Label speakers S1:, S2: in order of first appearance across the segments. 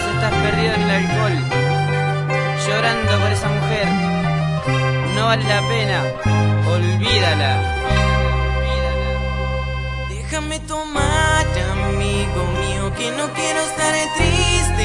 S1: estás perdido en el alcohol, llorando por esa mujer. No vale la pena, olvídala.
S2: Déjame tomar, amigo mío, que no quiero estar triste.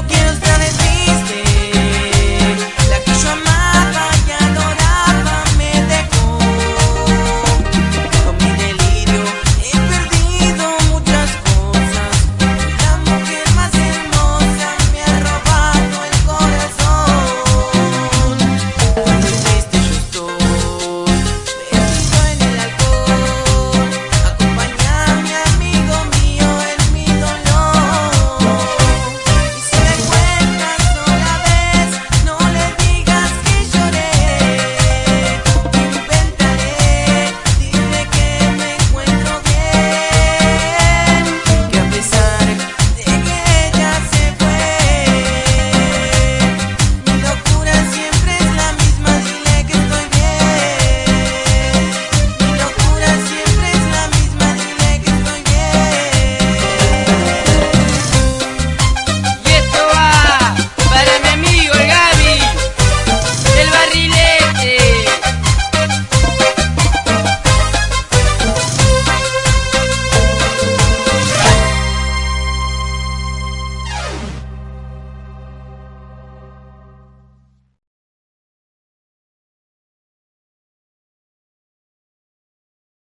S2: no quiero estar triste La que yo amaba.